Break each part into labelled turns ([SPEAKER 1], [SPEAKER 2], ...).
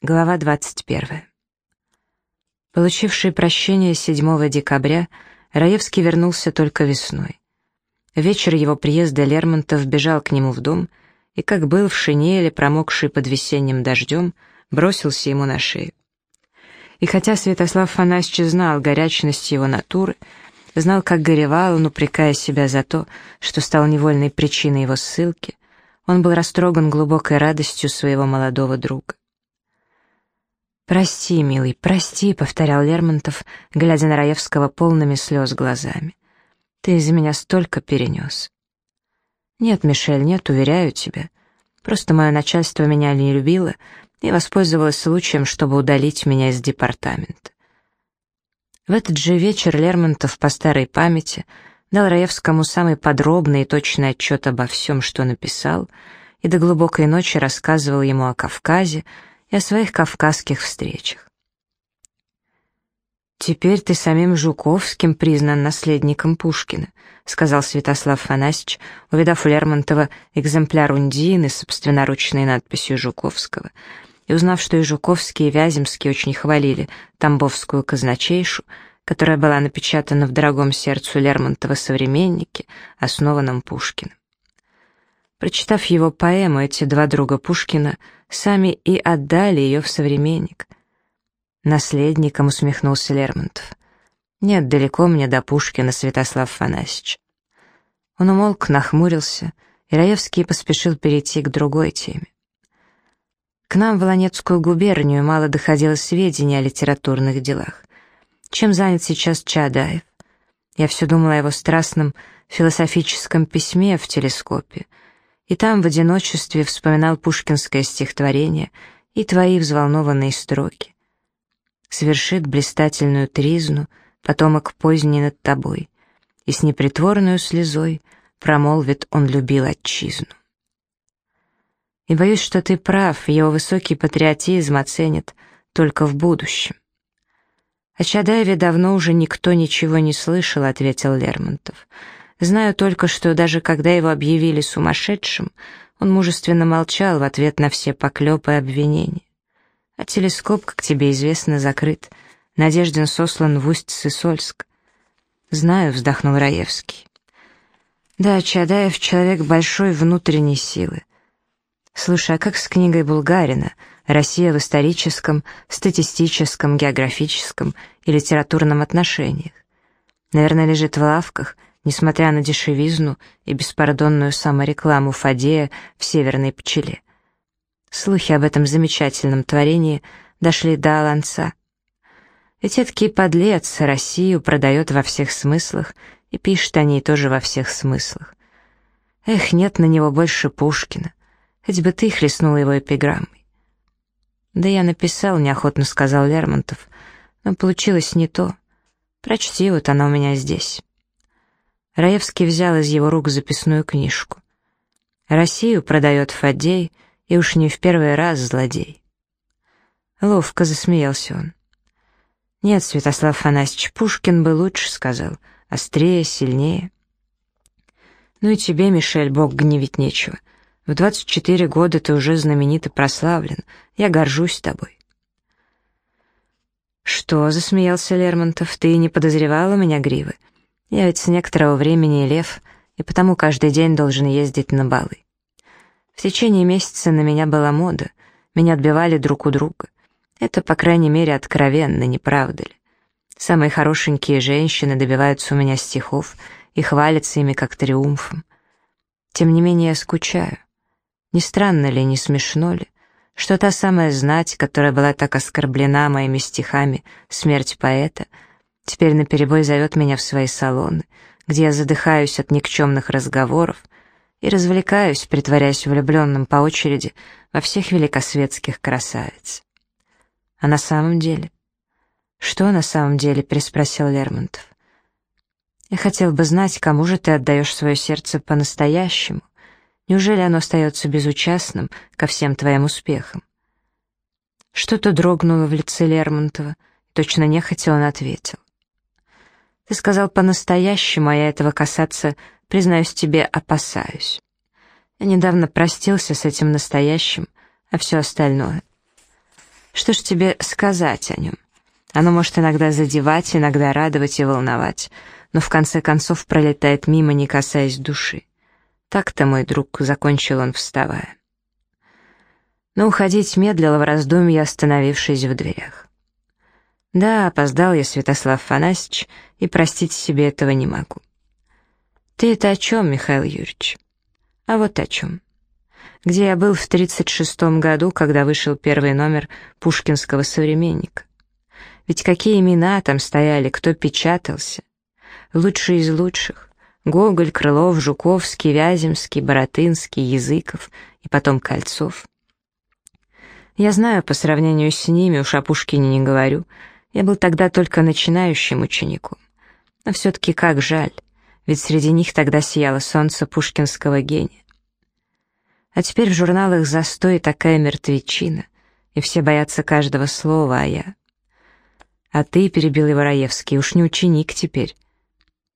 [SPEAKER 1] Глава 21. Получивший прощение 7 декабря, Раевский вернулся только весной. Вечер его приезда Лермонтов бежал к нему в дом и, как был в шинели, промокший под весенним дождем, бросился ему на шею. И хотя Святослав Фанасьевич знал горячность его натуры, знал, как горевал он, упрекая себя за то, что стал невольной причиной его ссылки, он был растроган глубокой радостью своего молодого друга. «Прости, милый, прости», — повторял Лермонтов, глядя на Раевского полными слез глазами. «Ты из-за меня столько перенес». «Нет, Мишель, нет, уверяю тебя. Просто мое начальство меня не любило и воспользовалось случаем, чтобы удалить меня из департамента». В этот же вечер Лермонтов по старой памяти дал Раевскому самый подробный и точный отчет обо всем, что написал, и до глубокой ночи рассказывал ему о Кавказе, и о своих кавказских встречах. «Теперь ты самим Жуковским признан наследником Пушкина», сказал Святослав Фанасьевич, увидав у Лермонтова экземпляр Ундины с собственноручной надписью Жуковского, и узнав, что и Жуковский, и Вяземский очень хвалили Тамбовскую казначейшу, которая была напечатана в дорогом сердцу Лермонтова «Современнике», основанном Пушкиным. Прочитав его поэму, эти два друга Пушкина сами и отдали ее в современник. Наследником усмехнулся Лермонтов. Нет, далеко мне до Пушкина, Святослав Фанасьевич. Он умолк, нахмурился, и Раевский поспешил перейти к другой теме. К нам в Ланецкую губернию мало доходило сведений о литературных делах. Чем занят сейчас Чадаев? Я все думала о его страстном философическом письме в телескопе — и там в одиночестве вспоминал пушкинское стихотворение и твои взволнованные строки. Свершит блистательную тризну потомок поздний над тобой, и с непритворную слезой промолвит он любил отчизну. И боюсь, что ты прав, его высокий патриотизм оценят только в будущем. «О Чадаеве давно уже никто ничего не слышал», — ответил Лермонтов. Знаю только, что даже когда его объявили сумасшедшим, он мужественно молчал в ответ на все поклепы и обвинения. А телескоп, как тебе известно, закрыт. Надежден сослан в Усть-Сысольск. «Знаю», — вздохнул Раевский. «Да, Чадаев — человек большой внутренней силы. Слушай, а как с книгой Булгарина «Россия в историческом, статистическом, географическом и литературном отношениях»? Наверное, лежит в лавках — несмотря на дешевизну и беспардонную саморекламу Фадея в «Северной пчеле». Слухи об этом замечательном творении дошли до Аланца. Ведь эдакий подлец Россию продает во всех смыслах и пишет о ней тоже во всех смыслах. Эх, нет на него больше Пушкина. Хоть бы ты хлестнул его эпиграммой. Да я написал, неохотно сказал Лермонтов, но получилось не то. Прочти, вот она у меня здесь. Раевский взял из его рук записную книжку. «Россию продает Фадей, и уж не в первый раз злодей». Ловко засмеялся он. «Нет, Святослав Фанасьевич, Пушкин бы лучше сказал, острее, сильнее». «Ну и тебе, Мишель, бог гневить нечего. В 24 года ты уже знаменит и прославлен. Я горжусь тобой». «Что?» — засмеялся Лермонтов. «Ты не подозревала меня, Гривы? Я ведь с некоторого времени лев, и потому каждый день должен ездить на балы. В течение месяца на меня была мода, меня отбивали друг у друга. Это, по крайней мере, откровенно, не правда ли? Самые хорошенькие женщины добиваются у меня стихов и хвалятся ими как триумфом. Тем не менее, я скучаю. Не странно ли, не смешно ли, что та самая знать, которая была так оскорблена моими стихами «Смерть поэта», Теперь наперебой зовет меня в свои салоны, где я задыхаюсь от никчемных разговоров и развлекаюсь, притворяясь влюбленным по очереди во всех великосветских красавиц. А на самом деле? Что на самом деле, переспросил Лермонтов. Я хотел бы знать, кому же ты отдаешь свое сердце по-настоящему. Неужели оно остается безучастным ко всем твоим успехам? Что-то дрогнуло в лице Лермонтова, точно нехотя он ответил. Ты сказал по-настоящему, а я этого касаться, признаюсь тебе, опасаюсь. Я недавно простился с этим настоящим, а все остальное. Что ж тебе сказать о нем? Оно может иногда задевать, иногда радовать и волновать, но в конце концов пролетает мимо, не касаясь души. Так-то, мой друг, закончил он, вставая. Но уходить медлила в раздумье, остановившись в дверях. Да, опоздал я, Святослав Фанасьевич, и простить себе этого не могу. Ты это о чем, Михаил Юрьевич? А вот о чем. Где я был в 36 году, когда вышел первый номер пушкинского «Современника». Ведь какие имена там стояли, кто печатался. Лучшие из лучших. Гоголь, Крылов, Жуковский, Вяземский, Боротынский, Языков и потом Кольцов. Я знаю, по сравнению с ними, уж о Пушкине не говорю, я был тогда только начинающим учеником. Но все-таки как жаль, ведь среди них тогда сияло солнце пушкинского гения. А теперь в журналах застой такая мертвечина, и все боятся каждого слова, а я... А ты, — перебил его Раевский, — уж не ученик теперь.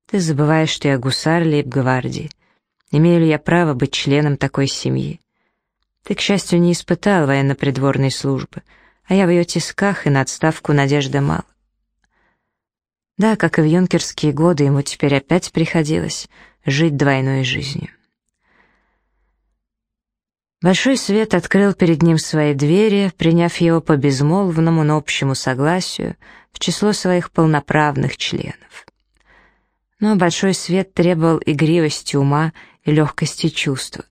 [SPEAKER 1] Ты забываешь, что я гусар лейб-гвардии. Имею ли я право быть членом такой семьи? Ты, к счастью, не испытал военно-придворной службы, а я в ее тисках и на отставку надежды мало. Да, как и в юнкерские годы, ему теперь опять приходилось жить двойной жизнью. Большой свет открыл перед ним свои двери, приняв его по безмолвному, но общему согласию в число своих полноправных членов. Но большой свет требовал игривости ума и легкости чувства.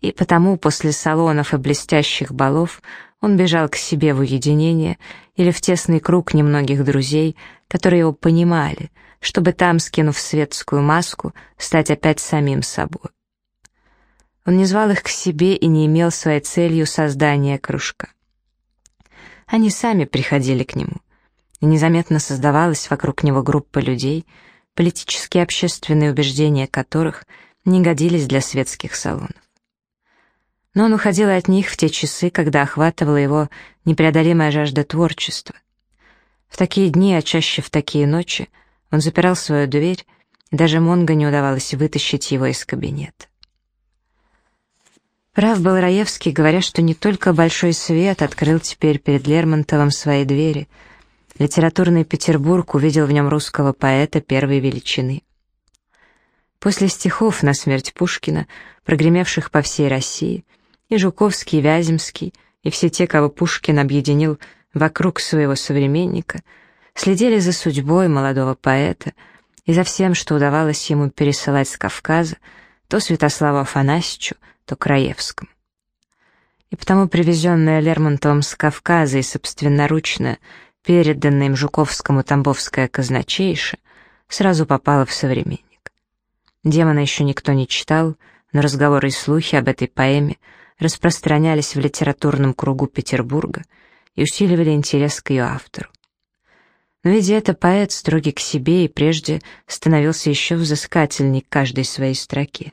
[SPEAKER 1] И потому после салонов и блестящих балов он бежал к себе в уединение или в тесный круг немногих друзей, которые его понимали, чтобы там, скинув светскую маску, стать опять самим собой. Он не звал их к себе и не имел своей целью создания кружка. Они сами приходили к нему, и незаметно создавалась вокруг него группа людей, политические и общественные убеждения которых не годились для светских салонов. Но он уходил от них в те часы, когда охватывала его непреодолимая жажда творчества. В такие дни, а чаще в такие ночи, он запирал свою дверь, и даже Монго не удавалось вытащить его из кабинета. Прав был Раевский, говоря, что не только большой свет открыл теперь перед Лермонтовым свои двери — Литературный Петербург увидел в нем русского поэта первой величины. После стихов на смерть Пушкина, прогремевших по всей России, и Жуковский, и Вяземский, и все те, кого Пушкин объединил вокруг своего современника, следили за судьбой молодого поэта и за всем, что удавалось ему пересылать с Кавказа, то Святославу Афанасьевичу, то Краевскому. И потому привезенная Лермонтовым с Кавказа и собственноручно переданное им Жуковскому Тамбовское казначейше, сразу попало в современник. Демона еще никто не читал, но разговоры и слухи об этой поэме распространялись в литературном кругу Петербурга и усиливали интерес к ее автору. Но видя это, поэт, строгий к себе и прежде становился еще взыскательней к каждой своей строке.